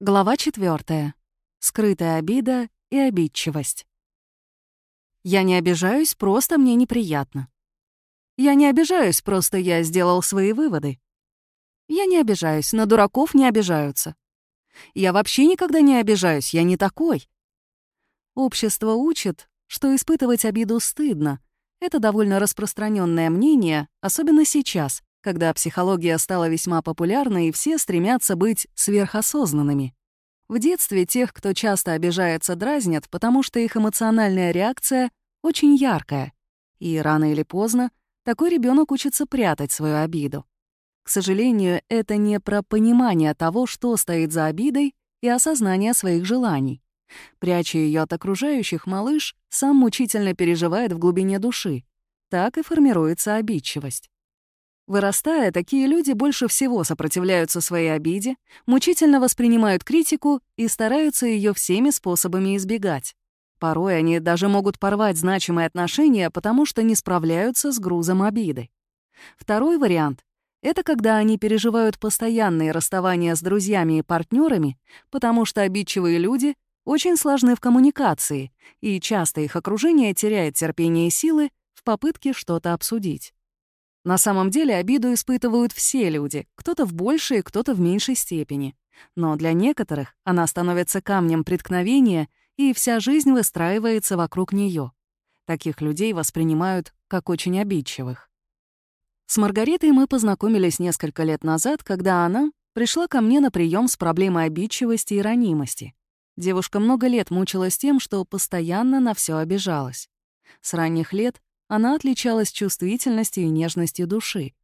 Глава 4. Скрытая обида и обидчивость. Я не обижаюсь, просто мне неприятно. Я не обижаюсь, просто я сделал свои выводы. Я не обижаюсь, на дураков не обижаются. Я вообще никогда не обижаюсь, я не такой. Общество учит, что испытывать обиду стыдно. Это довольно распространенное мнение, особенно сейчас, когда психология стала весьма популярной и все стремятся быть сверхосознанными. В детстве тех, кто часто обижается, дразнят, потому что их эмоциональная реакция очень яркая. И рано или поздно такой ребенок учится прятать свою обиду. К сожалению, это не про понимание того, что стоит за обидой, и осознание своих желаний. Пряча ее от окружающих, малыш сам мучительно переживает в глубине души. Так и формируется обидчивость. Вырастая, такие люди больше всего сопротивляются своей обиде, мучительно воспринимают критику и стараются ее всеми способами избегать. Порой они даже могут порвать значимые отношения, потому что не справляются с грузом обиды. Второй вариант — это когда они переживают постоянные расставания с друзьями и партнерами, потому что обидчивые люди очень сложны в коммуникации, и часто их окружение теряет терпение и силы в попытке что-то обсудить. На самом деле обиду испытывают все люди, кто-то в большей, кто-то в меньшей степени. Но для некоторых она становится камнем преткновения, и вся жизнь выстраивается вокруг нее. Таких людей воспринимают как очень обидчивых. С Маргаритой мы познакомились несколько лет назад, когда она пришла ко мне на прием с проблемой обидчивости и ранимости. Девушка много лет мучилась тем, что постоянно на все обижалась. С ранних лет она отличалась чувствительностью и нежностью души.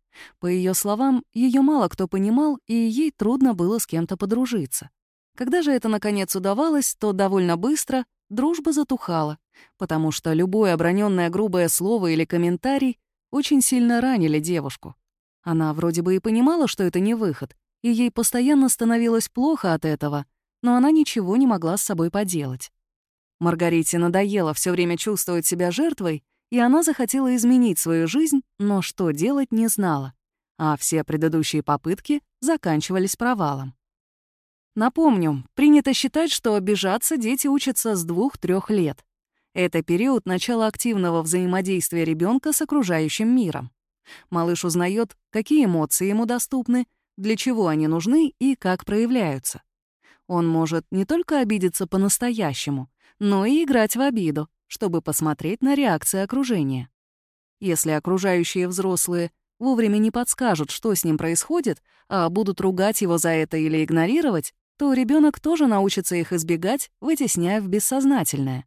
По ее словам, ее мало кто понимал, и ей трудно было с кем-то подружиться. Когда же это наконец удавалось, то довольно быстро дружба затухала, потому что любое оброненное грубое слово или комментарий очень сильно ранили девушку. Она вроде бы и понимала, что это не выход, и ей постоянно становилось плохо от этого, но она ничего не могла с собой поделать. Маргарите надоело все время чувствовать себя жертвой, и она захотела изменить свою жизнь, но что делать не знала. А все предыдущие попытки заканчивались провалом. Напомню, принято считать, что обижаться дети учатся с двух-трех лет. Это период начала активного взаимодействия ребенка с окружающим миром. Малыш узнает, какие эмоции ему доступны, для чего они нужны и как проявляются. Он может не только обидеться по-настоящему, но и играть в обиду, чтобы посмотреть на реакции окружения. Если окружающие взрослые вовремя не подскажут, что с ним происходит, а будут ругать его за это или игнорировать, то ребенок тоже научится их избегать, вытесняя в бессознательное.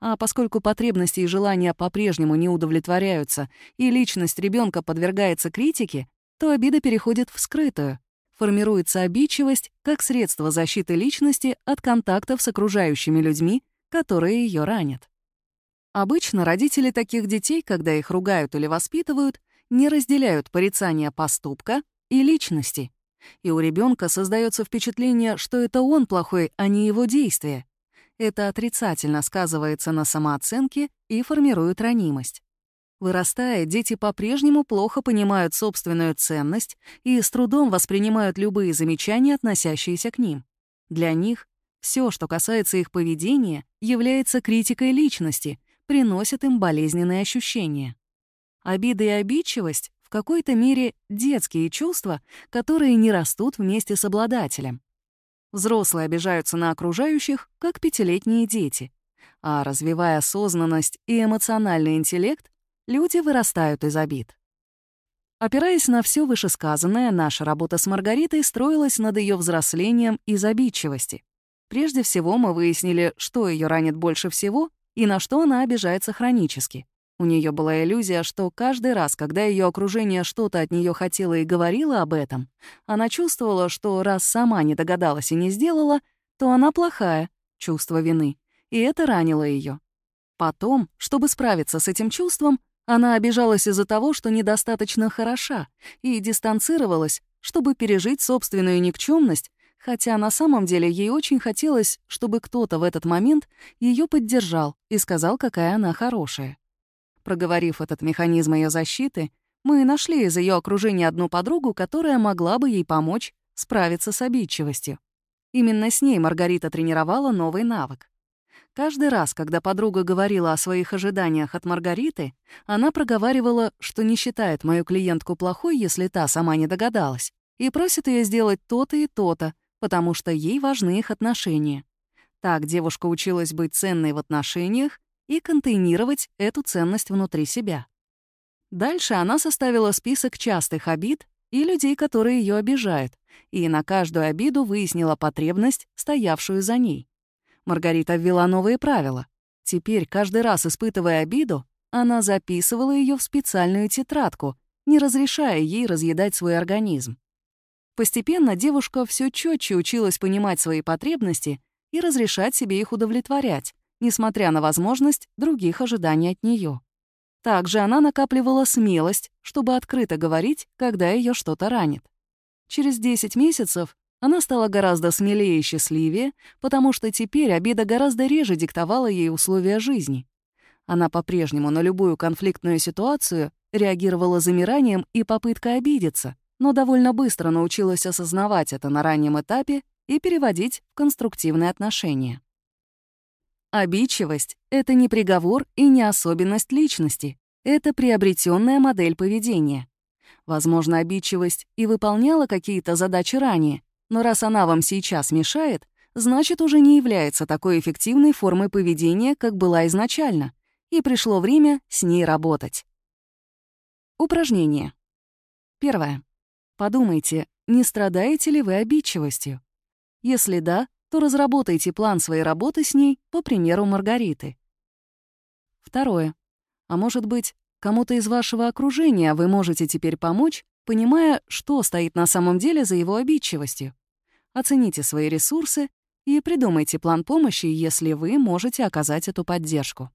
А поскольку потребности и желания по-прежнему не удовлетворяются, и личность ребенка подвергается критике, то обида переходит в скрытую. Формируется обидчивость как средство защиты личности от контактов с окружающими людьми, которые ее ранят. Обычно родители таких детей, когда их ругают или воспитывают, не разделяют порицания поступка и личности. И у ребенка создается впечатление, что это он плохой, а не его действия. Это отрицательно сказывается на самооценке и формирует ранимость. Вырастая, дети по-прежнему плохо понимают собственную ценность и с трудом воспринимают любые замечания, относящиеся к ним. Для них все, что касается их поведения, является критикой личности приносят им болезненные ощущения. Обида и обидчивость в какой-то мере детские чувства, которые не растут вместе с обладателем. Взрослые обижаются на окружающих, как пятилетние дети. А развивая осознанность и эмоциональный интеллект, люди вырастают из обид. Опираясь на все вышесказанное, наша работа с Маргаритой строилась над ее взрослением из обидчивости. Прежде всего мы выяснили, что ее ранит больше всего и на что она обижается хронически. У нее была иллюзия, что каждый раз, когда ее окружение что-то от нее хотело и говорило об этом, она чувствовала, что раз сама не догадалась и не сделала, то она плохая, чувство вины, и это ранило ее. Потом, чтобы справиться с этим чувством, она обижалась из-за того, что недостаточно хороша, и дистанцировалась, чтобы пережить собственную никчемность хотя на самом деле ей очень хотелось, чтобы кто-то в этот момент ее поддержал и сказал, какая она хорошая. Проговорив этот механизм ее защиты, мы нашли из ее окружения одну подругу, которая могла бы ей помочь справиться с обидчивостью. Именно с ней Маргарита тренировала новый навык. Каждый раз, когда подруга говорила о своих ожиданиях от Маргариты, она проговаривала, что не считает мою клиентку плохой, если та сама не догадалась, и просит ее сделать то-то и то-то, потому что ей важны их отношения. Так девушка училась быть ценной в отношениях и контейнировать эту ценность внутри себя. Дальше она составила список частых обид и людей, которые ее обижают, и на каждую обиду выяснила потребность, стоявшую за ней. Маргарита ввела новые правила. Теперь, каждый раз испытывая обиду, она записывала ее в специальную тетрадку, не разрешая ей разъедать свой организм. Постепенно девушка все четче училась понимать свои потребности и разрешать себе их удовлетворять, несмотря на возможность других ожиданий от нее. Также она накапливала смелость, чтобы открыто говорить, когда ее что-то ранит. Через 10 месяцев она стала гораздо смелее и счастливее, потому что теперь обида гораздо реже диктовала ей условия жизни. Она по-прежнему на любую конфликтную ситуацию реагировала замиранием и попыткой обидеться, но довольно быстро научилась осознавать это на раннем этапе и переводить в конструктивные отношения. Обидчивость — это не приговор и не особенность личности, это приобретенная модель поведения. Возможно, обидчивость и выполняла какие-то задачи ранее, но раз она вам сейчас мешает, значит, уже не является такой эффективной формой поведения, как была изначально, и пришло время с ней работать. Упражнение. Первое. Подумайте, не страдаете ли вы обидчивостью? Если да, то разработайте план своей работы с ней по примеру Маргариты. Второе. А может быть, кому-то из вашего окружения вы можете теперь помочь, понимая, что стоит на самом деле за его обидчивостью оцените свои ресурсы и придумайте план помощи, если вы можете оказать эту поддержку.